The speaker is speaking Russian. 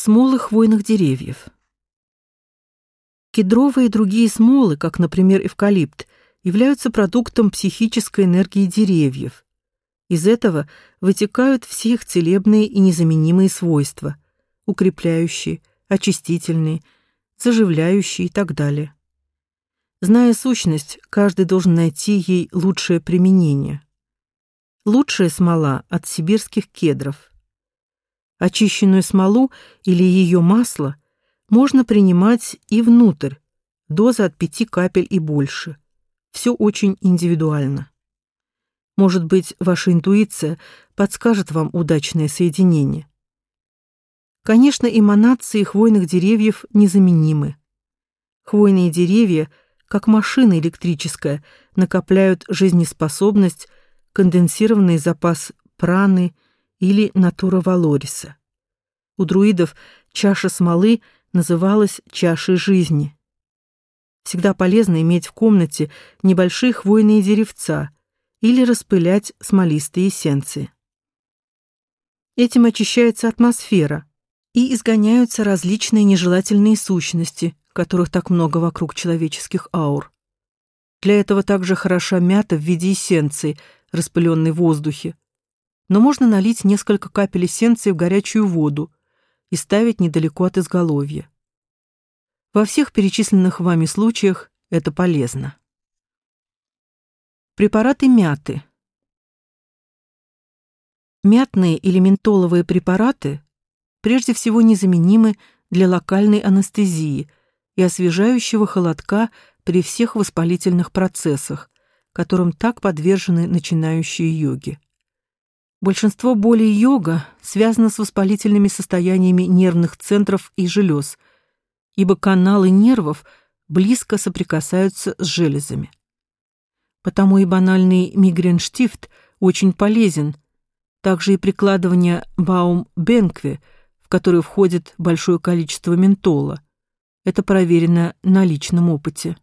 Смолы хвойных деревьев. Кедровые и другие смолы, как, например, эвкалипт, являются продуктом психической энергии деревьев. Из этого вытекают все их целебные и незаменимые свойства: укрепляющие, очистительные, заживляющие и так далее. Зная сущность, каждый должен найти ей лучшее применение. Лучшая смола от сибирских кедров. Очищенную смолу или ее масло можно принимать и внутрь, доза от пяти капель и больше. Все очень индивидуально. Может быть, ваша интуиция подскажет вам удачное соединение. Конечно, эманации хвойных деревьев незаменимы. Хвойные деревья, как машина электрическая, накопляют жизнеспособность, конденсированный запас праны или натура валориса. У друидов чаша смолы называлась чашей жизни. Всегда полезно иметь в комнате небольшие хвойные деревца или распылять смолистые эссенции. Этим очищается атмосфера и изгоняются различные нежелательные сущности, которых так много вокруг человеческих аур. Для этого также хороша мята в виде эссенции, распыленной в воздухе. Но можно налить несколько капель эссенции в горячую воду и ставить недалеко от изголовья. Во всех перечисленных вами случаях это полезно. Препараты мяты. Мятные или ментоловые препараты прежде всего незаменимы для локальной анестезии и освежающего холодка при всех воспалительных процессах, которым так подвержены начинающие йоги. Большинство болей йога связано с воспалительными состояниями нервных центров и желез, ибо каналы нервов близко соприкасаются с железами. Потому и банальный мигренштифт очень полезен, также и прикладывание Баум-Бенкве, в который входит большое количество ментола. Это проверено на личном опыте.